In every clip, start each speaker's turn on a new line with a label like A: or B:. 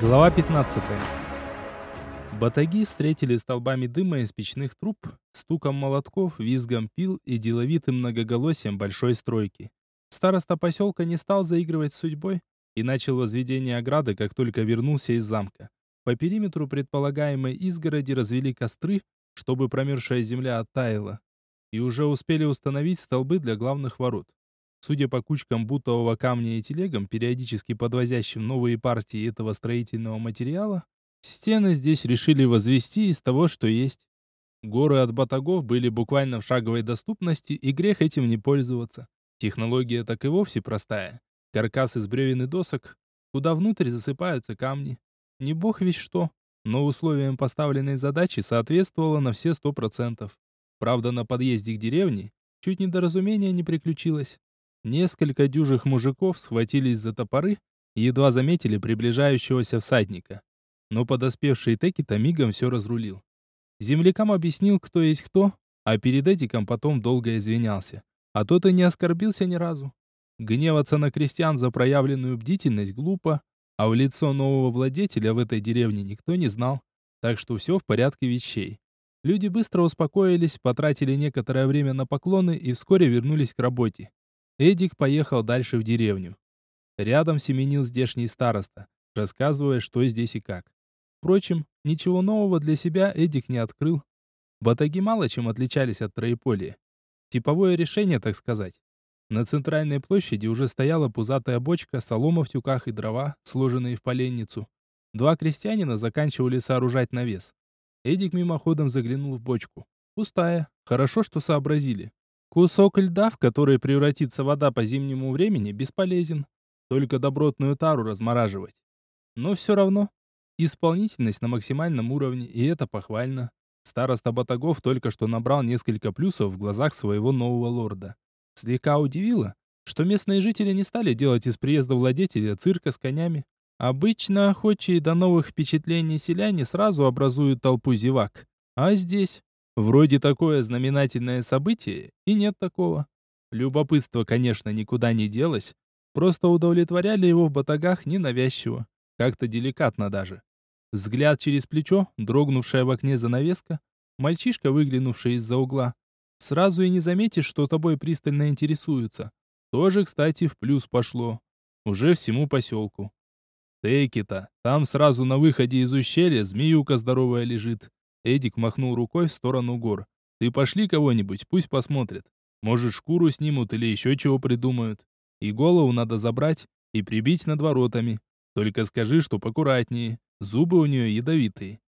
A: Глава 15. Батаги встретили столбами дыма из печных труб, стуком молотков, визгом пил и деловитым многоголосием большой стройки. Староста поселка не стал заигрывать с судьбой и начал возведение ограды, как только вернулся из замка. По периметру предполагаемой изгороди развели костры, чтобы промерзшая земля оттаяла, и уже успели установить столбы для главных ворот. Судя по кучкам бутового камня и телегам, периодически подвозящим новые партии этого строительного материала, стены здесь решили возвести из того, что есть. Горы от батагов были буквально в шаговой доступности, и грех этим не пользоваться. Технология так и вовсе простая. Каркас из бревен и досок, куда внутрь засыпаются камни. Не бог весь что, но условиям поставленной задачи соответствовало на все сто процентов. Правда, на подъезде к деревне чуть недоразумение не приключилось. Несколько дюжих мужиков схватились за топоры и едва заметили приближающегося всадника. Но подоспевший Текита мигом все разрулил. Землякам объяснил, кто есть кто, а перед Эдиком потом долго извинялся. А тот и не оскорбился ни разу. Гневаться на крестьян за проявленную бдительность глупо, а в лицо нового владетеля в этой деревне никто не знал. Так что все в порядке вещей. Люди быстро успокоились, потратили некоторое время на поклоны и вскоре вернулись к работе. Эдик поехал дальше в деревню. Рядом семенил здешний староста, рассказывая, что здесь и как. Впрочем, ничего нового для себя Эдик не открыл. Батаги мало чем отличались от Троеполия. Типовое решение, так сказать. На центральной площади уже стояла пузатая бочка, солома в тюках и дрова, сложенные в поленницу. Два крестьянина заканчивали сооружать навес. Эдик мимоходом заглянул в бочку. Пустая. Хорошо, что сообразили. Кусок льда, в который превратится вода по зимнему времени, бесполезен. Только добротную тару размораживать. Но все равно. Исполнительность на максимальном уровне, и это похвально. Староста Батагов только что набрал несколько плюсов в глазах своего нового лорда. Слегка удивило, что местные жители не стали делать из приезда владетеля цирка с конями. Обычно охочие до новых впечатлений селяне сразу образуют толпу зевак. А здесь Вроде такое знаменательное событие, и нет такого. Любопытство, конечно, никуда не делось, просто удовлетворяли его в батагах ненавязчиво, как-то деликатно даже. Взгляд через плечо, дрогнувшая в окне занавеска, мальчишка, выглянувший из-за угла. Сразу и не заметишь, что тобой пристально интересуются. Тоже, кстати, в плюс пошло. Уже всему поселку. Тейки-то, там сразу на выходе из ущелья змеюка здоровая лежит. Эдик махнул рукой в сторону гор. «Ты пошли кого-нибудь, пусть посмотрят. Может, шкуру снимут или еще чего придумают. И голову надо забрать и прибить над воротами. Только скажи, что покуратнее. Зубы у нее ядовитые».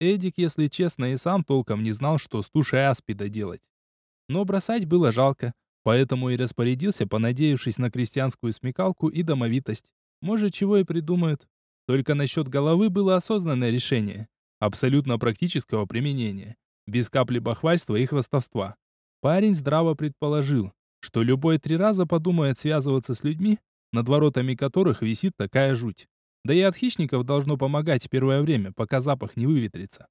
A: Эдик, если честно, и сам толком не знал, что с тушей аспида делать. Но бросать было жалко, поэтому и распорядился, понадеявшись на крестьянскую смекалку и домовитость. Может, чего и придумают. Только насчет головы было осознанное решение абсолютно практического применения, без капли бахвальства и хвастовства. Парень здраво предположил, что любой три раза подумает связываться с людьми, над воротами которых висит такая жуть. Да и от хищников должно помогать первое время, пока запах не выветрится.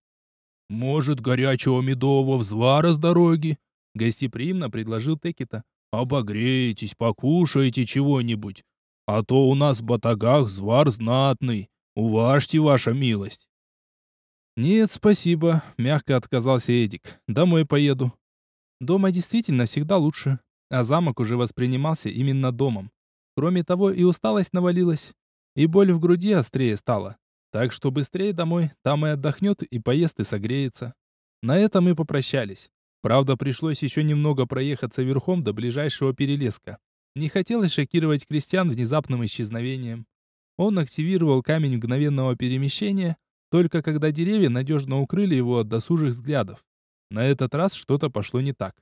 A: «Может, горячего медового взвара с дороги?» Гостеприимно предложил Текита. «Обогрейтесь, покушайте чего-нибудь. А то у нас в батагах звар знатный. Уважьте, ваша милость». «Нет, спасибо», — мягко отказался Эдик. «Домой поеду». Дома действительно всегда лучше, а замок уже воспринимался именно домом. Кроме того, и усталость навалилась, и боль в груди острее стала. Так что быстрее домой, там и отдохнет, и поест, и согреется. На этом мы попрощались. Правда, пришлось еще немного проехаться верхом до ближайшего перелеска. Не хотелось шокировать крестьян внезапным исчезновением. Он активировал камень мгновенного перемещения, только когда деревья надежно укрыли его от досужих взглядов. На этот раз что-то пошло не так.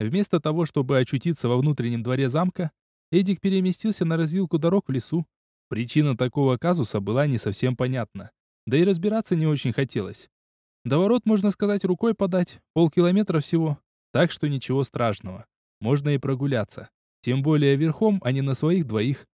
A: Вместо того, чтобы очутиться во внутреннем дворе замка, Эдик переместился на развилку дорог в лесу. Причина такого казуса была не совсем понятна. Да и разбираться не очень хотелось. До ворот, можно сказать, рукой подать, полкилометра всего. Так что ничего страшного. Можно и прогуляться. Тем более верхом, а не на своих двоих.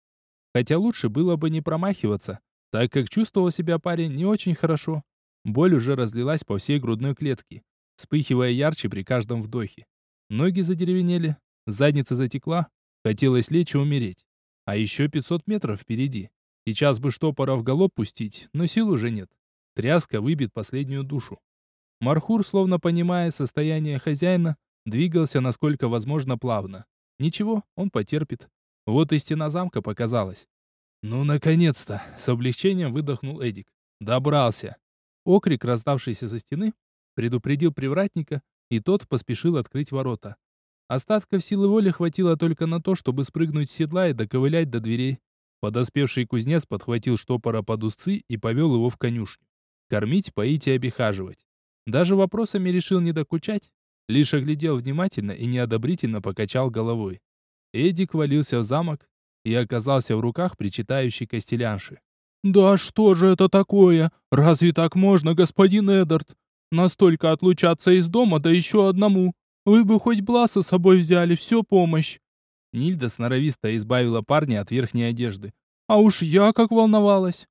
A: Хотя лучше было бы не промахиваться, так как чувствовал себя парень не очень хорошо. Боль уже разлилась по всей грудной клетке, вспыхивая ярче при каждом вдохе. Ноги задеревенели, задница затекла, хотелось лечь и умереть. А еще 500 метров впереди. Сейчас бы штопора в галоп пустить, но сил уже нет. Тряска выбит последнюю душу. Мархур, словно понимая состояние хозяина, двигался насколько возможно плавно. Ничего, он потерпит. Вот и стена замка показалась. «Ну, наконец-то!» — с облегчением выдохнул Эдик. «Добрался!» Окрик, раздавшийся за стены, предупредил привратника, и тот поспешил открыть ворота. Остатков силы воли хватило только на то, чтобы спрыгнуть с седла и доковылять до дверей. Подоспевший кузнец подхватил штопора под узцы и повел его в конюшню. Кормить, поить и обихаживать. Даже вопросами решил не докучать, лишь оглядел внимательно и неодобрительно покачал головой. Эдик валился в замок и оказался в руках причитающей костелянши. «Да что же это такое? Разве так можно, господин Эдард? Настолько отлучаться из дома, да еще одному. Вы бы хоть Бласа с собой взяли, все помощь». Нильда сноровисто избавила парня от верхней одежды. «А уж я как волновалась!»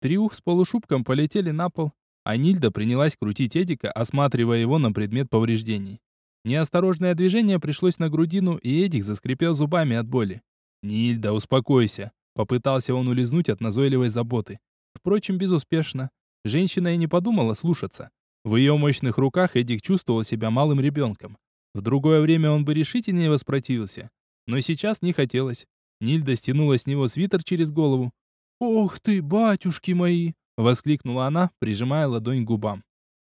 A: Триух с полушубком полетели на пол, а Нильда принялась крутить Эдика, осматривая его на предмет повреждений. Неосторожное движение пришлось на грудину, и Эдик заскрипел зубами от боли. «Нильда, успокойся!» Попытался он улизнуть от назойливой заботы. Впрочем, безуспешно. Женщина и не подумала слушаться. В ее мощных руках Эдик чувствовал себя малым ребенком. В другое время он бы решительнее воспротивился. Но сейчас не хотелось. Нильда стянула с него свитер через голову. «Ох ты, батюшки мои!» — воскликнула она, прижимая ладонь к губам.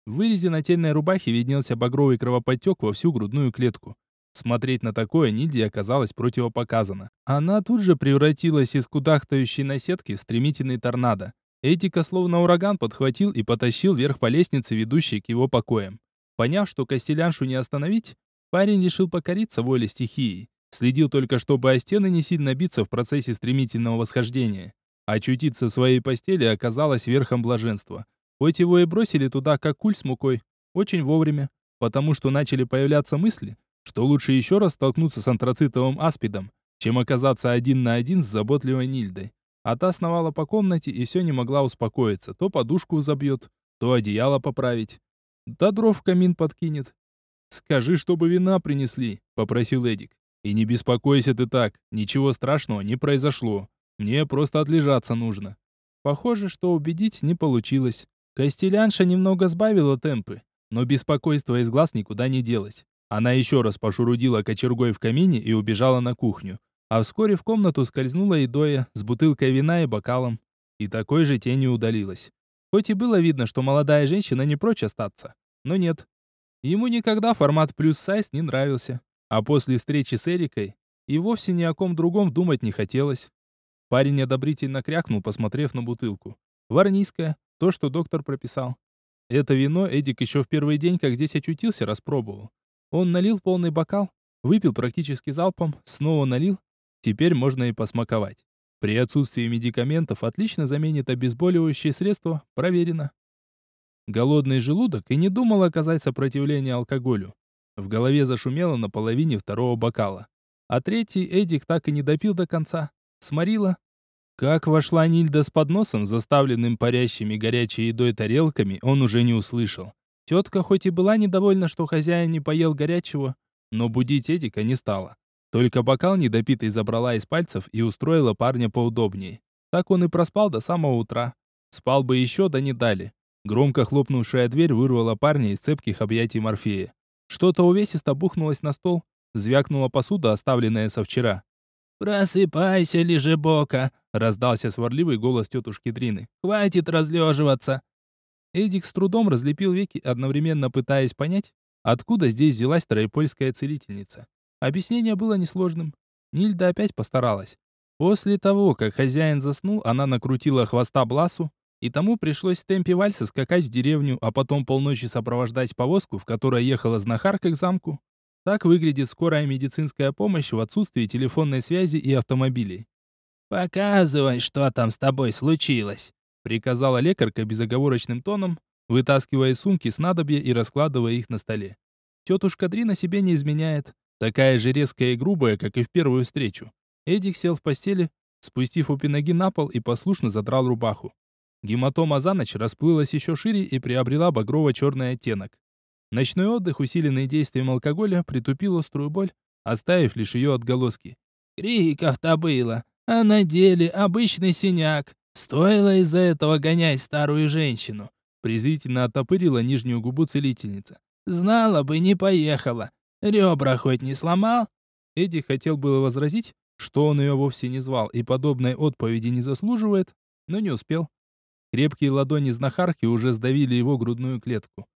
A: В вырезе нательной рубахи виднелся багровый кровоподтек во всю грудную клетку. Смотреть на такое Нильде оказалось противопоказано. Она тут же превратилась из кудахтающей наседки в стремительный торнадо. Этика словно ураган подхватил и потащил вверх по лестнице, ведущей к его покоям. Поняв, что Костеляншу не остановить, парень решил покориться воле стихии. Следил только, чтобы о стены не сильно биться в процессе стремительного восхождения. Очутиться в своей постели оказалось верхом блаженства. Хоть его и бросили туда, как куль с мукой, очень вовремя, потому что начали появляться мысли, что лучше еще раз столкнуться с антрацитовым аспидом, чем оказаться один на один с заботливой Нильдой. А та сновала по комнате и все не могла успокоиться. То подушку забьет, то одеяло поправить. Да дров в камин подкинет. «Скажи, чтобы вина принесли», — попросил Эдик. «И не беспокойся ты так, ничего страшного не произошло. Мне просто отлежаться нужно». Похоже, что убедить не получилось. Костелянша немного сбавила темпы, но беспокойство из глаз никуда не делось. Она еще раз пошурудила кочергой в камине и убежала на кухню. А вскоре в комнату скользнула Идоя с бутылкой вина и бокалом. И такой же тенью удалилась. Хоть и было видно, что молодая женщина не прочь остаться. Но нет. Ему никогда формат плюс сайз не нравился. А после встречи с Эрикой и вовсе ни о ком другом думать не хотелось. Парень одобрительно крякнул, посмотрев на бутылку. Варнийская, то, что доктор прописал. Это вино Эдик еще в первый день, как здесь очутился, распробовал. Он налил полный бокал, выпил практически залпом, снова налил. Теперь можно и посмаковать. При отсутствии медикаментов отлично заменит обезболивающие средства, проверено. Голодный желудок и не думал оказать сопротивление алкоголю. В голове зашумело на половине второго бокала. А третий Эдик так и не допил до конца. Сморила. Как вошла Нильда с подносом, заставленным парящими горячей едой тарелками, он уже не услышал. Тетка хоть и была недовольна, что хозяин не поел горячего, но будить Эдика не стала. Только бокал недопитый забрала из пальцев и устроила парня поудобнее. Так он и проспал до самого утра. Спал бы еще, да не дали. Громко хлопнувшая дверь вырвала парня из цепких объятий Морфея. Что-то увесисто бухнулось на стол, звякнула посуда, оставленная со вчера. «Просыпайся, лежебока!» — раздался сварливый голос тетушки Дрины. «Хватит разлеживаться!» Эдик с трудом разлепил веки, одновременно пытаясь понять, откуда здесь взялась троепольская целительница. Объяснение было несложным. Нильда опять постаралась. После того, как хозяин заснул, она накрутила хвоста Бласу, и тому пришлось в темпе вальса скакать в деревню, а потом полночи сопровождать повозку, в которой ехала знахарка к замку. Так выглядит скорая медицинская помощь в отсутствии телефонной связи и автомобилей. «Показывай, что там с тобой случилось», приказала лекарка безоговорочным тоном, вытаскивая сумки снадобья и раскладывая их на столе. Тетушка Дрина себе не изменяет, такая же резкая и грубая, как и в первую встречу. Эдик сел в постели, спустив обе ноги на пол и послушно задрал рубаху. Гематома за ночь расплылась еще шире и приобрела багрово-черный оттенок. Ночной отдых, усиленный действием алкоголя, притупил острую боль, оставив лишь ее отголоски. «Криков-то было!
B: а на деле обычный синяк. Стоило из-за этого гонять старую женщину.
A: Презрительно оттопырила нижнюю губу целительница.
B: Знала бы, не поехала. Ребра хоть не сломал?
A: Эдди хотел было возразить, что он ее вовсе не звал и подобной отповеди не заслуживает, но не успел. Крепкие ладони знахарки уже сдавили его грудную клетку.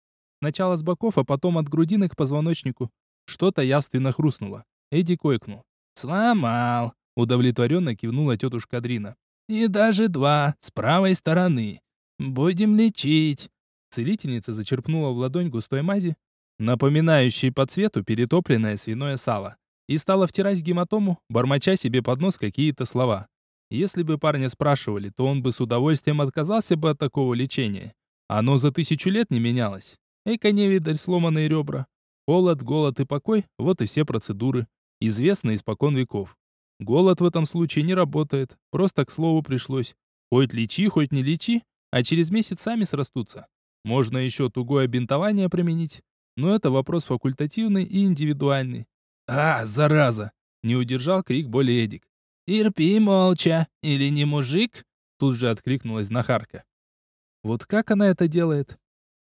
A: Сначала с боков, а потом от грудины к позвоночнику. Что-то явственно хрустнуло. Эдди койкнул.
B: «Сломал!»
A: — удовлетворенно кивнула тетушка Дрина.
B: «И даже два, с правой стороны. Будем лечить!»
A: Целительница зачерпнула в ладонь густой мази, напоминающей по цвету перетопленное свиное сало, и стала втирать в гематому, бормоча себе под нос какие-то слова. Если бы парня спрашивали, то он бы с удовольствием отказался бы от такого лечения. Оно за тысячу лет не менялось. Эка невидаль сломанные ребра. Холод, голод и покой – вот и все процедуры, известные испокон веков. Голод в этом случае не работает, просто к слову пришлось. Хоть лечи, хоть не лечи, а через месяц сами срастутся. Можно еще тугое бинтование применить, но это вопрос факультативный и индивидуальный. «А, зараза!» – не удержал крик боли Эдик.
B: «Терпи молча, или не мужик?»
A: Тут же откликнулась знахарка. Вот как она это делает?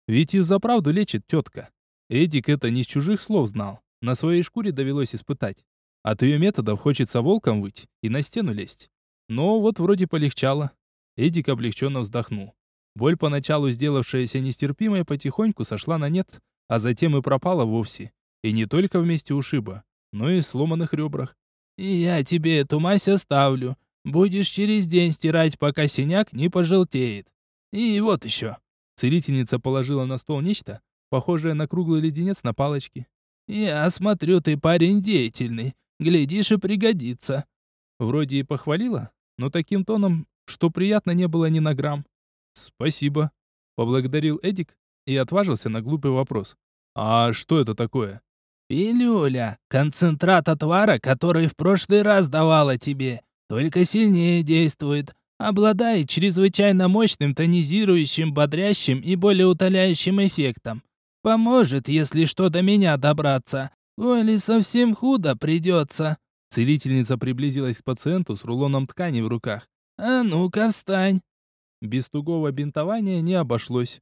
A: Ведь и за правду лечит тетка. Эдик это не с чужих слов знал. На своей шкуре довелось испытать. От ее методов хочется волком выть и на стену лезть. Но вот вроде полегчало. Эдик облегченно вздохнул. Боль, поначалу сделавшаяся нестерпимой, потихоньку сошла на нет, а затем и пропала вовсе. И не только вместе ушиба, но и сломанных ребрах.
B: «Я тебе эту мазь оставлю. Будешь через день стирать, пока синяк не пожелтеет. И вот еще».
A: Целительница положила на стол нечто, похожее на круглый леденец на палочке.
B: «Я смотрю, ты парень деятельный. Глядишь и пригодится».
A: Вроде и похвалила, но таким тоном, что приятно не было ни на грамм. «Спасибо», — поблагодарил Эдик и отважился на глупый вопрос. «А что это такое?»
B: «Пилюля, концентрат отвара, который в прошлый раз давала тебе, только сильнее действует, обладает чрезвычайно мощным тонизирующим, бодрящим и более утоляющим эффектом. Поможет, если что до меня добраться, или совсем худо придется».
A: Целительница приблизилась к пациенту с рулоном ткани в руках.
B: «А ну-ка, встань!»
A: Без тугого бинтования не обошлось.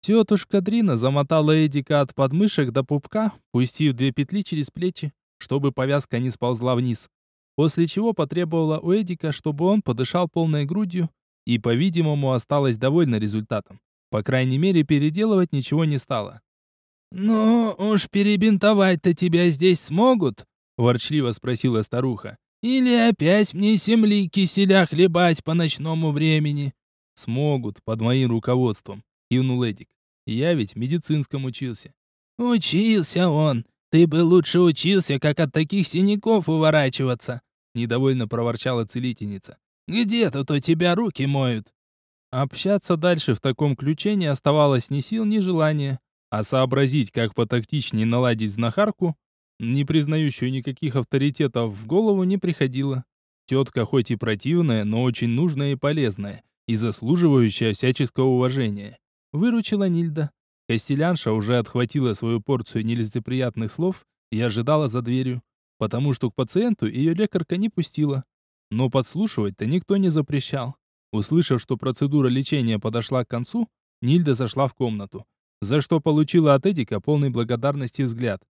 A: Тетушка Дрина замотала Эдика от подмышек до пупка, пустив две петли через плечи, чтобы повязка не сползла вниз. После чего потребовала у Эдика, чтобы он подышал полной грудью, и, по-видимому, осталась довольна результатом. По крайней мере, переделывать ничего не стала.
B: «Ну уж перебинтовать-то тебя здесь смогут?» — ворчливо спросила старуха. «Или опять мне земли киселя хлебать по ночному времени?»
A: «Смогут, под моим руководством», — кивнул Эдик. Я ведь медицинском учился.
B: Учился он. Ты бы лучше учился, как от таких синяков уворачиваться,
A: недовольно проворчала целительница.
B: Где тут у тебя руки моют?
A: Общаться дальше в таком ключе не оставалось ни сил, ни желания, а сообразить, как потактичнее наладить знахарку, не признающую никаких авторитетов, в голову не приходило. Тетка хоть и противная, но очень нужная и полезная, и заслуживающая всяческого уважения. Выручила Нильда. Костелянша уже отхватила свою порцию нелицеприятных слов и ожидала за дверью, потому что к пациенту ее лекарка не пустила. Но подслушивать-то никто не запрещал. Услышав, что процедура лечения подошла к концу, Нильда зашла в комнату, за что получила от Эдика полной благодарности взгляд.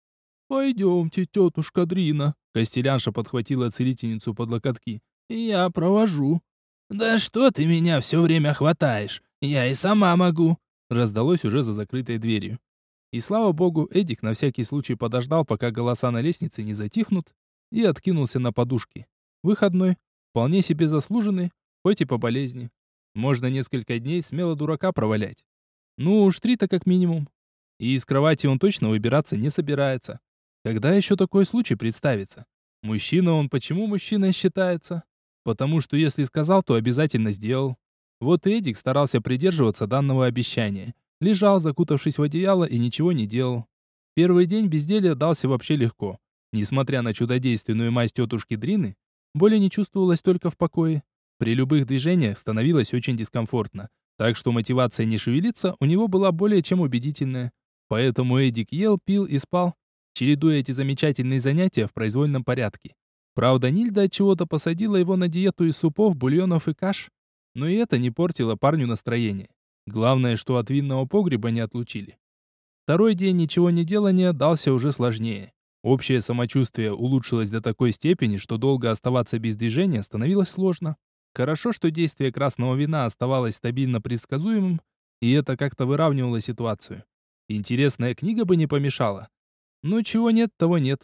A: «Пойдемте, тетушка Дрина», — Костелянша подхватила целительницу под локотки.
B: «Я провожу». «Да что ты меня все время хватаешь? Я и сама могу»,
A: раздалось уже за закрытой дверью. И слава богу, Эдик на всякий случай подождал, пока голоса на лестнице не затихнут, и откинулся на подушки. Выходной, вполне себе заслуженный, хоть и по болезни. Можно несколько дней смело дурака провалять. Ну уж три-то как минимум. И из кровати он точно выбираться не собирается. Когда еще такой случай представится? Мужчина он почему мужчиной считается? Потому что если сказал, то обязательно сделал. Вот Эдик старался придерживаться данного обещания. Лежал, закутавшись в одеяло, и ничего не делал. Первый день безделья дался вообще легко. Несмотря на чудодейственную мазь тетушки Дрины, боли не чувствовалось только в покое. При любых движениях становилось очень дискомфортно, так что мотивация не шевелиться у него была более чем убедительная. Поэтому Эдик ел, пил и спал, чередуя эти замечательные занятия в произвольном порядке. Правда, Нильда от чего-то посадила его на диету из супов, бульонов и каш, но и это не портило парню настроение. Главное, что от винного погреба не отлучили. Второй день ничего не делания дался уже сложнее. Общее самочувствие улучшилось до такой степени, что долго оставаться без движения становилось сложно. Хорошо, что действие красного вина оставалось стабильно предсказуемым, и это как-то выравнивало ситуацию. Интересная книга бы не помешала. Но чего нет, того нет.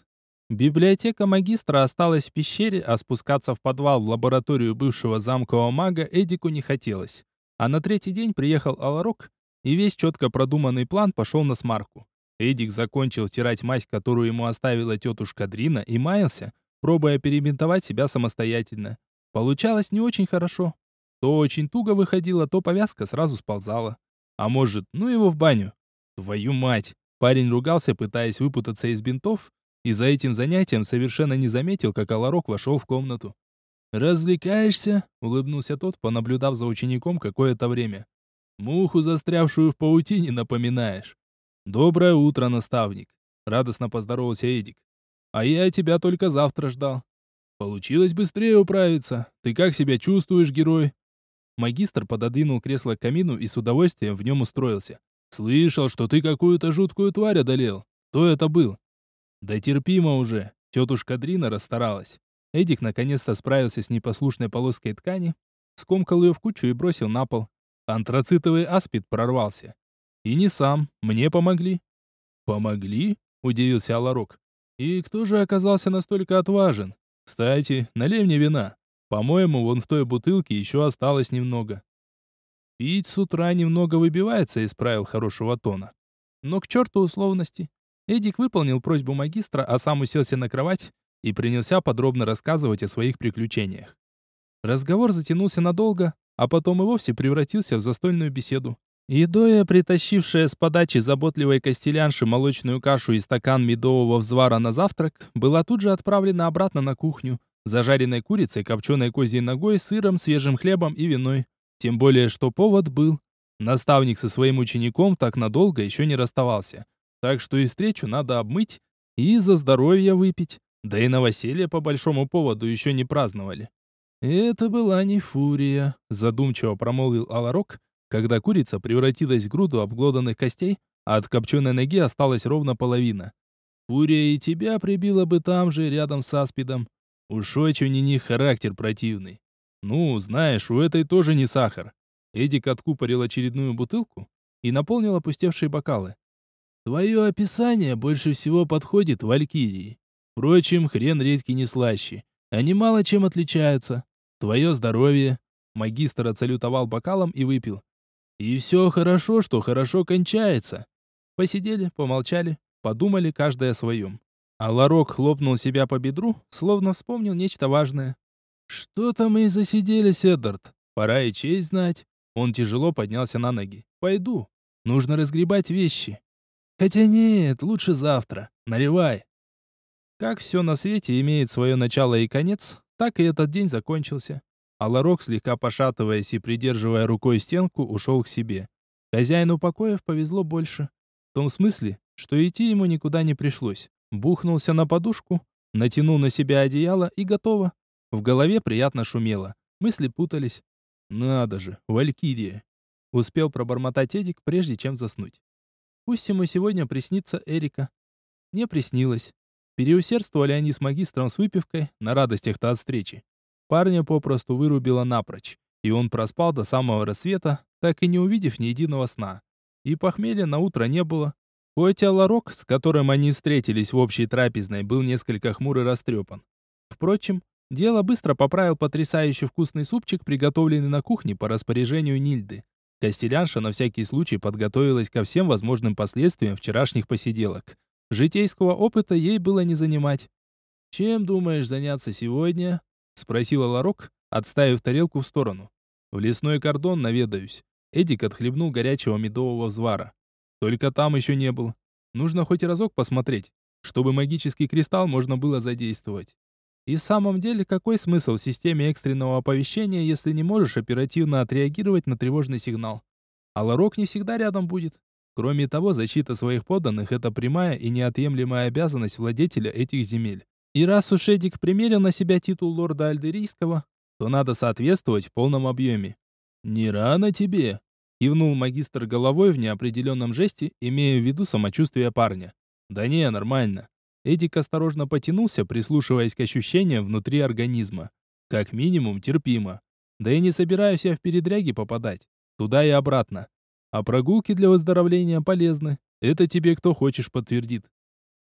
A: Библиотека магистра осталась в пещере, а спускаться в подвал в лабораторию бывшего замкового мага Эдику не хотелось. А на третий день приехал Аларок, и весь четко продуманный план пошел на смарку. Эдик закончил втирать мазь, которую ему оставила тетушка Дрина, и маялся, пробуя перебинтовать себя самостоятельно. Получалось не очень хорошо. То очень туго выходило, то повязка сразу сползала. А может, ну его в баню. Твою мать! Парень ругался, пытаясь выпутаться из бинтов, и за этим занятием совершенно не заметил, как Аларок вошел в комнату. «Развлекаешься?» — улыбнулся тот, понаблюдав за учеником какое-то время. «Муху, застрявшую в паутине, напоминаешь». «Доброе утро, наставник!» — радостно поздоровался Эдик. «А я тебя только завтра ждал». «Получилось быстрее управиться. Ты как себя чувствуешь, герой?» Магистр пододвинул кресло к камину и с удовольствием в нем устроился. «Слышал, что ты какую-то жуткую тварь одолел. Кто это был?» Да терпимо уже. Тетушка Дрина расстаралась. Эдик наконец-то справился с непослушной полоской ткани, скомкал ее в кучу и бросил на пол. Антрацитовый аспид прорвался. И не сам, мне помогли. Помогли? Удивился Аларок. И кто же оказался настолько отважен? Кстати, налей мне вина. По-моему, вон в той бутылке еще осталось немного. Пить с утра немного выбивается из правил хорошего тона. Но к черту условности. Эдик выполнил просьбу магистра, а сам уселся на кровать и принялся подробно рассказывать о своих приключениях. Разговор затянулся надолго, а потом и вовсе превратился в застольную беседу. Едоя, притащившая с подачи заботливой костелянши молочную кашу и стакан медового взвара на завтрак, была тут же отправлена обратно на кухню, зажаренной курицей, копченой козьей ногой, сыром, свежим хлебом и виной. Тем более, что повод был. Наставник со своим учеником так надолго еще не расставался. Так что и встречу надо обмыть и за здоровье выпить. Да и новоселье по большому поводу еще не праздновали. «Это была не фурия», — задумчиво промолвил Аларок, когда курица превратилась в груду обглоданных костей, а от копченой ноги осталась ровно половина. «Фурия и тебя прибила бы там же, рядом с аспидом. Уж очень у них характер противный. Ну, знаешь, у этой тоже не сахар». Эдик откупорил очередную бутылку и наполнил опустевшие бокалы. Твое описание больше всего подходит Валькирии. Впрочем, хрен редкий не слаще. Они мало чем отличаются. Твое здоровье. Магистр отсалютовал бокалом и выпил. И все хорошо, что хорошо кончается. Посидели, помолчали, подумали каждый о своем. А Ларок хлопнул себя по бедру, словно вспомнил нечто важное. «Что-то мы засиделись, Эддард. Пора и честь знать». Он тяжело поднялся на ноги. «Пойду. Нужно разгребать вещи. Хотя нет, лучше завтра. Наливай. Как все на свете имеет свое начало и конец, так и этот день закончился. А Ларок, слегка пошатываясь и придерживая рукой стенку, ушел к себе. Хозяину покоев повезло больше. В том смысле, что идти ему никуда не пришлось. Бухнулся на подушку, натянул на себя одеяло и готово. В голове приятно шумело. Мысли путались. Надо же, Валькирия. Успел пробормотать Эдик, прежде чем заснуть. Пусть ему сегодня приснится Эрика. Не приснилось. Переусердствовали они с магистром с выпивкой на радостях-то от встречи. Парня попросту вырубило напрочь, и он проспал до самого рассвета, так и не увидев ни единого сна. И похмелья на утро не было. Хоть Аларок, с которым они встретились в общей трапезной, был несколько хмур и растрепан. Впрочем, дело быстро поправил потрясающе вкусный супчик, приготовленный на кухне по распоряжению Нильды. Костелянша на всякий случай подготовилась ко всем возможным последствиям вчерашних посиделок. Житейского опыта ей было не занимать. «Чем думаешь заняться сегодня?» — спросила Ларок, отставив тарелку в сторону. «В лесной кордон наведаюсь». Эдик отхлебнул горячего медового взвара. «Только там еще не был. Нужно хоть разок посмотреть, чтобы магический кристалл можно было задействовать. И в самом деле, какой смысл в системе экстренного оповещения, если не можешь оперативно отреагировать на тревожный сигнал? А Ларок не всегда рядом будет. Кроме того, защита своих подданных – это прямая и неотъемлемая обязанность владетеля этих земель. И раз уж Эдик примерил на себя титул лорда Альдерийского, то надо соответствовать в полном объеме. «Не рано тебе», — кивнул магистр головой в неопределенном жесте, имея в виду самочувствие парня. «Да не, нормально». Эдик осторожно потянулся, прислушиваясь к ощущениям внутри организма. Как минимум, терпимо. Да и не собираюсь я в передряги попадать. Туда и обратно. А прогулки для выздоровления полезны. Это тебе кто хочешь подтвердит.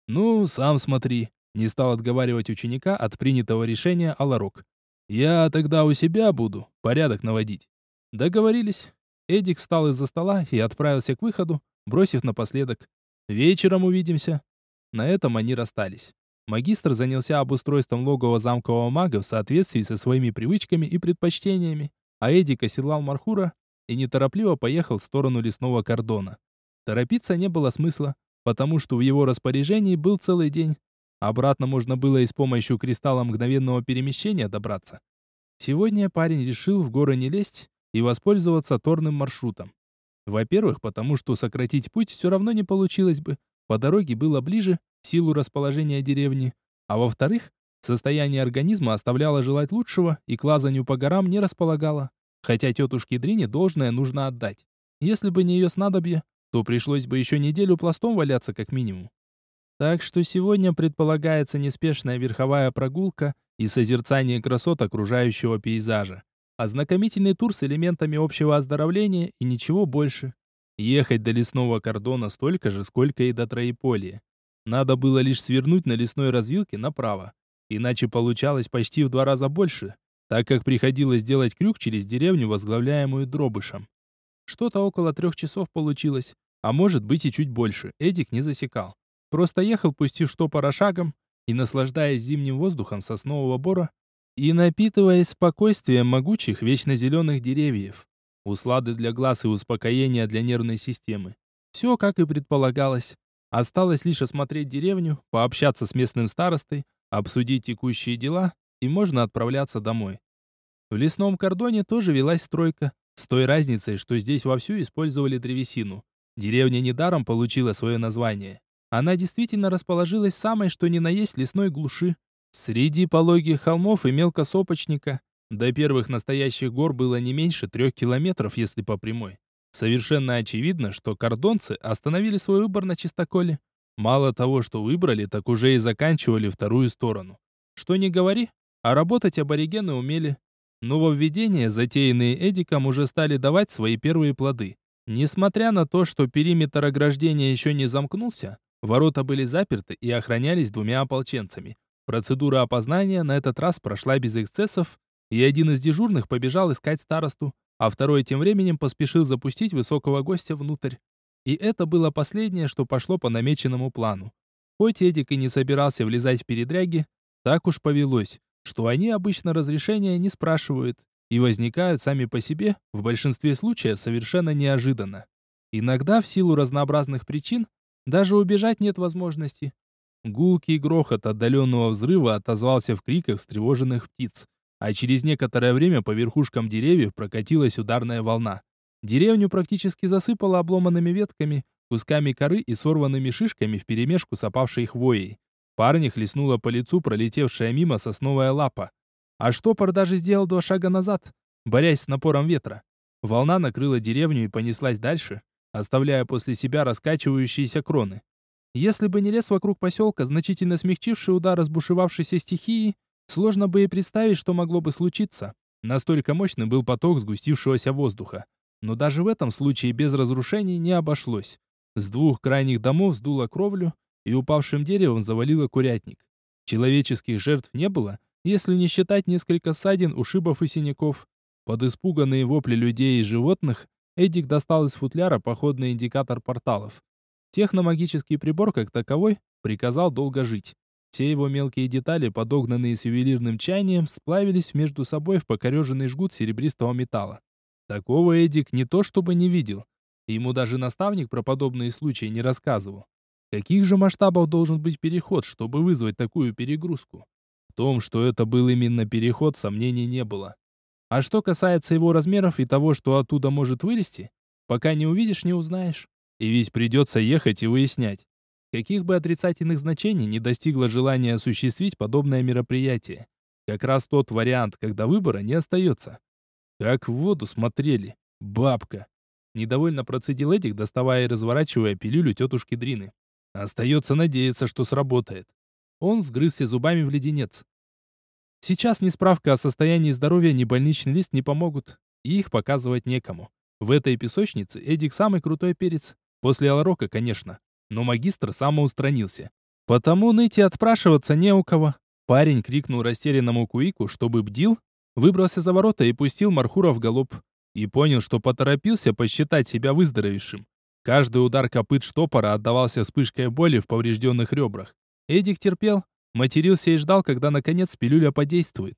A: Ну, сам смотри. Не стал отговаривать ученика от принятого решения Аларок. Я тогда у себя буду, порядок наводить. Договорились. Эдик встал из-за стола и отправился к выходу, бросив напоследок. Вечером увидимся. На этом они расстались. Магистр занялся обустройством логова замкового мага в соответствии со своими привычками и предпочтениями, а Эдик оседлал Мархура и неторопливо поехал в сторону лесного кордона. Торопиться не было смысла, потому что в его распоряжении был целый день. Обратно можно было и с помощью кристалла мгновенного перемещения добраться. Сегодня парень решил в горы не лезть и воспользоваться торным маршрутом. Во-первых, потому что сократить путь все равно не получилось бы, по дороге было ближе, в силу расположения деревни. А во-вторых, состояние организма оставляло желать лучшего и к лазанию по горам не располагало. Хотя тетушке Дрине должное нужно отдать. Если бы не ее снадобье, то пришлось бы еще неделю пластом валяться как минимум. Так что сегодня предполагается неспешная верховая прогулка и созерцание красот окружающего пейзажа. Ознакомительный тур с элементами общего оздоровления и ничего больше. Ехать до лесного кордона столько же, сколько и до Троеполья. Надо было лишь свернуть на лесной развилке направо. Иначе получалось почти в два раза больше, так как приходилось делать крюк через деревню, возглавляемую дробышем. Что-то около трех часов получилось, а может быть и чуть больше, Эдик не засекал. Просто ехал, пустив штопора шагом, и наслаждаясь зимним воздухом соснового бора, и напитываясь спокойствием могучих вечно зеленых деревьев услады для глаз и успокоения для нервной системы. Все, как и предполагалось. Осталось лишь осмотреть деревню, пообщаться с местным старостой, обсудить текущие дела, и можно отправляться домой. В лесном кордоне тоже велась стройка, с той разницей, что здесь вовсю использовали древесину. Деревня недаром получила свое название. Она действительно расположилась самой что ни на есть лесной глуши. Среди пологих холмов и мелкосопочника, до первых настоящих гор было не меньше трех километров, если по прямой. Совершенно очевидно, что кордонцы остановили свой выбор на чистоколе. Мало того, что выбрали, так уже и заканчивали вторую сторону. Что не говори, а работать аборигены умели. Нововведения, затеянные Эдиком, уже стали давать свои первые плоды. Несмотря на то, что периметр ограждения еще не замкнулся, ворота были заперты и охранялись двумя ополченцами. Процедура опознания на этот раз прошла без эксцессов, и один из дежурных побежал искать старосту, а второй тем временем поспешил запустить высокого гостя внутрь. И это было последнее, что пошло по намеченному плану. Хоть Эдик и не собирался влезать в передряги, так уж повелось, что они обычно разрешения не спрашивают и возникают сами по себе, в большинстве случаев совершенно неожиданно. Иногда в силу разнообразных причин даже убежать нет возможности. Гулкий грохот отдаленного взрыва отозвался в криках встревоженных птиц, а через некоторое время по верхушкам деревьев прокатилась ударная волна. Деревню практически засыпало обломанными ветками, кусками коры и сорванными шишками вперемешку с опавшей хвоей. Парня хлестнула по лицу пролетевшая мимо сосновая лапа. А штопор даже сделал два шага назад, борясь с напором ветра. Волна накрыла деревню и понеслась дальше, оставляя после себя раскачивающиеся кроны. Если бы не лес вокруг поселка, значительно смягчивший удар разбушевавшейся стихии, Сложно бы и представить, что могло бы случиться. Настолько мощный был поток сгустившегося воздуха. Но даже в этом случае без разрушений не обошлось. С двух крайних домов сдуло кровлю и упавшим деревом завалило курятник. Человеческих жертв не было, если не считать несколько ссадин, ушибов и синяков. Под испуганные вопли людей и животных Эдик достал из футляра походный индикатор порталов. Техномагический прибор, как таковой, приказал долго жить. Все его мелкие детали, подогнанные с ювелирным чаянием, сплавились между собой в покореженный жгут серебристого металла. Такого Эдик не то чтобы не видел. Ему даже наставник про подобные случаи не рассказывал. Каких же масштабов должен быть переход, чтобы вызвать такую перегрузку? В том, что это был именно переход, сомнений не было. А что касается его размеров и того, что оттуда может вылезти, пока не увидишь, не узнаешь. И ведь придется ехать и выяснять. Каких бы отрицательных значений не достигло желание осуществить подобное мероприятие. Как раз тот вариант, когда выбора не остается. Как в воду смотрели. Бабка. Недовольно процедил Эдик, доставая и разворачивая пилюлю тетушки Дрины. Остается надеяться, что сработает. Он вгрызся зубами в леденец. Сейчас ни справка о состоянии здоровья, ни больничный лист не помогут. И их показывать некому. В этой песочнице Эдик самый крутой перец. После Алрока, конечно. Но магистр самоустранился. Потому ныть и отпрашиваться не у кого. Парень крикнул растерянному Куику, чтобы бдил, выбрался за ворота и пустил Мархура в галоп. И понял, что поторопился посчитать себя выздоровевшим. Каждый удар копыт штопора отдавался вспышкой боли в поврежденных ребрах. Эдик терпел, матерился и ждал, когда наконец пилюля подействует.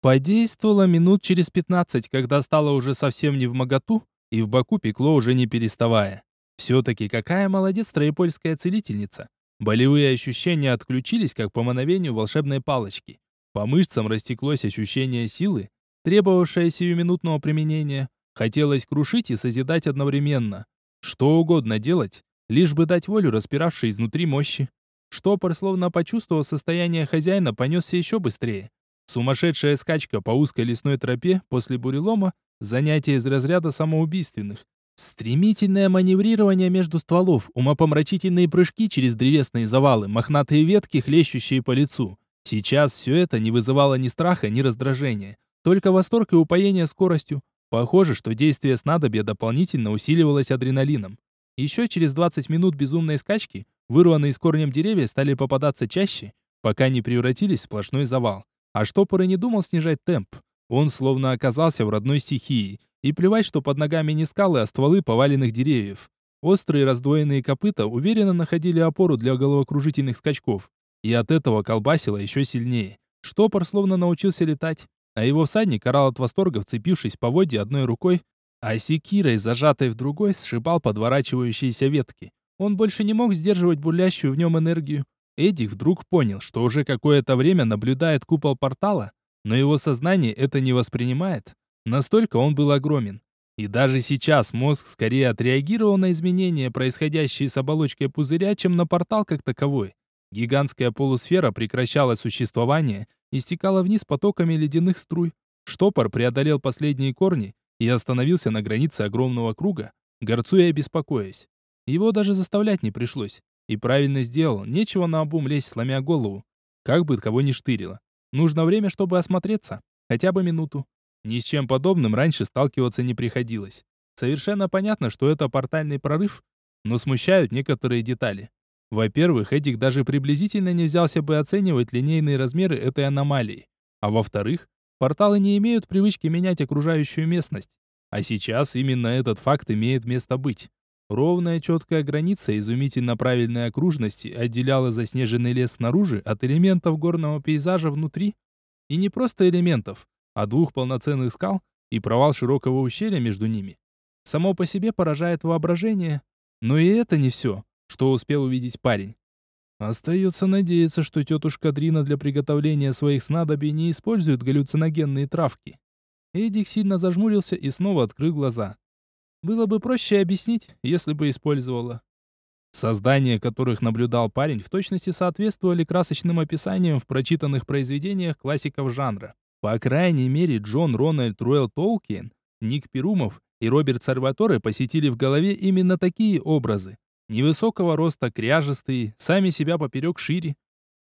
A: Подействовала минут через пятнадцать, когда стало уже совсем не в моготу, и в боку пекло уже не переставая. Все-таки какая молодец троепольская целительница. Болевые ощущения отключились, как по мановению волшебной палочки. По мышцам растеклось ощущение силы, требовавшее сиюминутного применения. Хотелось крушить и созидать одновременно. Что угодно делать, лишь бы дать волю распиравшей изнутри мощи. Штопор, словно почувствовав состояние хозяина, понесся еще быстрее. Сумасшедшая скачка по узкой лесной тропе после бурелома – занятие из разряда самоубийственных. Стремительное маневрирование между стволов, умопомрачительные прыжки через древесные завалы, мохнатые ветки, хлещущие по лицу. Сейчас все это не вызывало ни страха, ни раздражения. Только восторг и упоение скоростью. Похоже, что действие снадобья дополнительно усиливалось адреналином. Еще через 20 минут безумной скачки вырванные с корнем деревья стали попадаться чаще, пока не превратились в сплошной завал. А штопор и не думал снижать темп. Он словно оказался в родной стихии. И плевать, что под ногами не скалы, а стволы поваленных деревьев. Острые раздвоенные копыта уверенно находили опору для головокружительных скачков. И от этого колбасило еще сильнее. Штопор словно научился летать, а его всадник орал от восторга, вцепившись по воде одной рукой, а секирой, зажатой в другой, сшибал подворачивающиеся ветки. Он больше не мог сдерживать бурлящую в нем энергию. Эдик вдруг понял, что уже какое-то время наблюдает купол портала, но его сознание это не воспринимает. Настолько он был огромен. И даже сейчас мозг скорее отреагировал на изменения, происходящие с оболочкой пузыря, чем на портал как таковой. Гигантская полусфера прекращала существование и стекала вниз потоками ледяных струй. Штопор преодолел последние корни и остановился на границе огромного круга, горцуя и беспокоясь. Его даже заставлять не пришлось. И правильно сделал, нечего на обум лезть, сломя голову. Как бы кого ни штырило. Нужно время, чтобы осмотреться. Хотя бы минуту. Ни с чем подобным раньше сталкиваться не приходилось. Совершенно понятно, что это портальный прорыв, но смущают некоторые детали. Во-первых, Эдик даже приблизительно не взялся бы оценивать линейные размеры этой аномалии. А во-вторых, порталы не имеют привычки менять окружающую местность. А сейчас именно этот факт имеет место быть. Ровная четкая граница изумительно правильной окружности отделяла заснеженный лес снаружи от элементов горного пейзажа внутри. И не просто элементов, а двух полноценных скал и провал широкого ущелья между ними. Само по себе поражает воображение. Но и это не все, что успел увидеть парень. Остается надеяться, что тетушка Дрина для приготовления своих снадобий не использует галлюциногенные травки. Эдик сильно зажмурился и снова открыл глаза. Было бы проще объяснить, если бы использовала. Создания, которых наблюдал парень, в точности соответствовали красочным описаниям в прочитанных произведениях классиков жанра. По крайней мере, Джон Рональд Руэлл Толкиен, Ник Перумов и Роберт Сальваторе посетили в голове именно такие образы. Невысокого роста, кряжестые, сами себя поперек шире.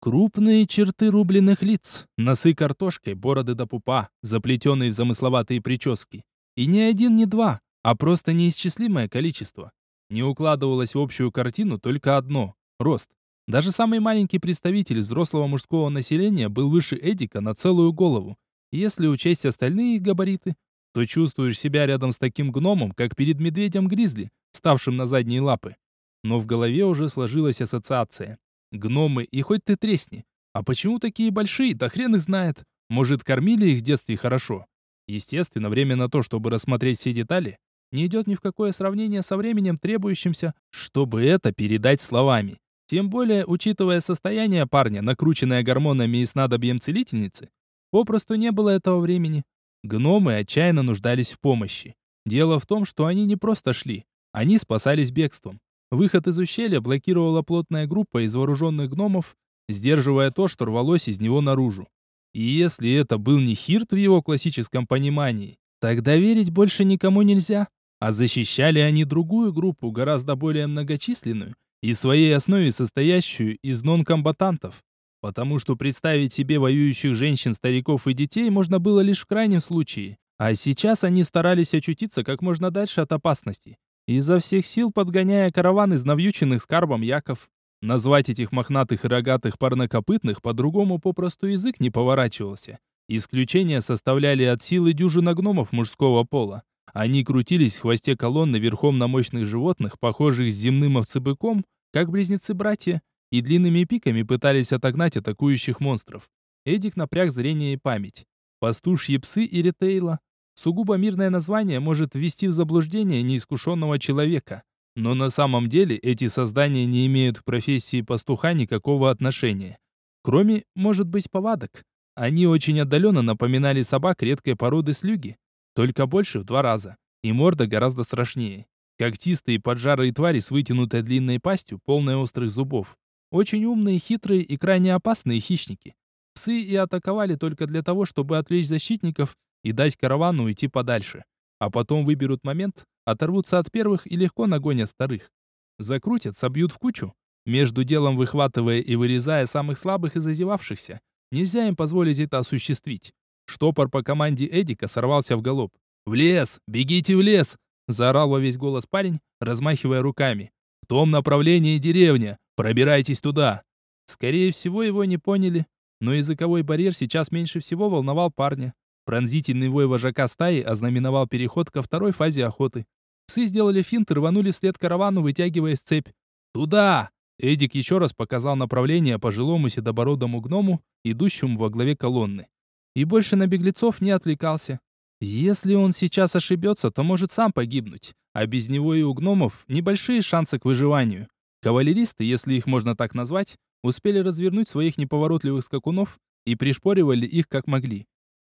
A: Крупные черты рубленых лиц, носы картошкой, бороды до пупа, заплетенные в замысловатые прически. И ни один, ни два, а просто неисчислимое количество. Не укладывалось в общую картину только одно – рост. Даже самый маленький представитель взрослого мужского населения был выше Эдика на целую голову. Если учесть остальные габариты, то чувствуешь себя рядом с таким гномом, как перед медведем-гризли, ставшим на задние лапы. Но в голове уже сложилась ассоциация. Гномы, и хоть ты тресни. А почему такие большие, да хрен их знает. Может, кормили их в детстве хорошо. Естественно, время на то, чтобы рассмотреть все детали, не идет ни в какое сравнение со временем, требующимся, чтобы это передать словами. Тем более, учитывая состояние парня, накрученное гормонами и снадобьем целительницы, попросту не было этого времени. Гномы отчаянно нуждались в помощи. Дело в том, что они не просто шли, они спасались бегством. Выход из ущелья блокировала плотная группа из вооруженных гномов, сдерживая то, что рвалось из него наружу. И если это был не Хирт в его классическом понимании, тогда верить больше никому нельзя. А защищали они другую группу, гораздо более многочисленную, и в своей основе состоящую из нон-комбатантов. Потому что представить себе воюющих женщин, стариков и детей можно было лишь в крайнем случае. А сейчас они старались очутиться как можно дальше от опасности, изо всех сил подгоняя караван из навьюченных скарбом яков. Назвать этих мохнатых и рогатых парнокопытных по-другому попросту язык не поворачивался. Исключения составляли от силы дюжина гномов мужского пола. Они крутились в хвосте колонны верхом на мощных животных, похожих с земным овцебыком, как близнецы-братья, и длинными пиками пытались отогнать атакующих монстров. Эдик напряг зрение и память. Пастушьи псы и ретейла. Сугубо мирное название может ввести в заблуждение неискушенного человека. Но на самом деле эти создания не имеют к профессии пастуха никакого отношения. Кроме, может быть, повадок. Они очень отдаленно напоминали собак редкой породы слюги, только больше в два раза. И морда гораздо страшнее. Когтистые поджарые твари с вытянутой длинной пастью, полной острых зубов. Очень умные, хитрые и крайне опасные хищники. Псы и атаковали только для того, чтобы отвлечь защитников и дать каравану уйти подальше. А потом выберут момент, оторвутся от первых и легко нагонят вторых. Закрутят, собьют в кучу, между делом выхватывая и вырезая самых слабых и зазевавшихся. Нельзя им позволить это осуществить. Штопор по команде Эдика сорвался в галоп. «В лес! Бегите в лес!» Заорал во весь голос парень, размахивая руками. «В том направлении деревня! Пробирайтесь туда!» Скорее всего, его не поняли, но языковой барьер сейчас меньше всего волновал парня. Пронзительный вой вожака стаи ознаменовал переход ко второй фазе охоты. Псы сделали финт и рванули вслед каравану, вытягиваясь цепь. «Туда!» Эдик еще раз показал направление пожилому седобородому гному, идущему во главе колонны и больше на беглецов не отвлекался. Если он сейчас ошибется, то может сам погибнуть, а без него и у гномов небольшие шансы к выживанию. Кавалеристы, если их можно так назвать, успели развернуть своих неповоротливых скакунов и пришпоривали их как могли.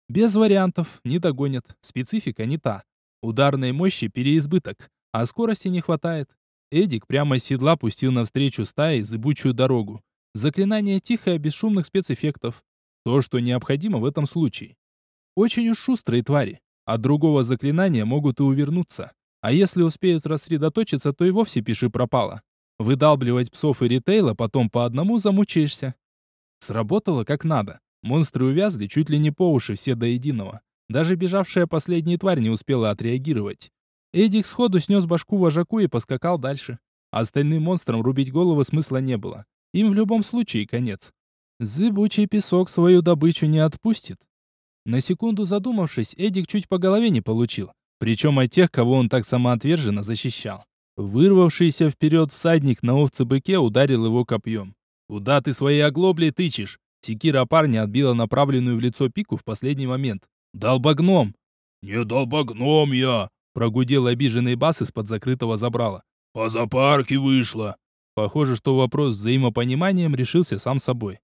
A: Без вариантов, не догонят, специфика не та. Ударной мощи переизбыток, а скорости не хватает. Эдик прямо с седла пустил навстречу стае зыбучую дорогу. Заклинание тихое, без шумных спецэффектов. То, что необходимо в этом случае. Очень уж шустрые твари. От другого заклинания могут и увернуться. А если успеют рассредоточиться, то и вовсе пиши пропало. Выдалбливать псов и ритейла потом по одному замучаешься. Сработало как надо. Монстры увязли чуть ли не по уши все до единого. Даже бежавшая последняя тварь не успела отреагировать. Эдик сходу снес башку вожаку и поскакал дальше. Остальным монстрам рубить головы смысла не было. Им в любом случае конец. Зыбучий песок свою добычу не отпустит. На секунду задумавшись, Эдик чуть по голове не получил. Причем от тех, кого он так самоотверженно защищал. Вырвавшийся вперед всадник на овце-быке ударил его копьем. «Куда ты свои оглобли тычешь?» Секира парня отбила направленную в лицо пику в последний момент. «Долбогном!»
C: «Не долбогном я!»
A: Прогудел обиженный бас из-под закрытого забрала.
C: «По запарке вышла!»
A: Похоже, что вопрос с взаимопониманием решился сам собой.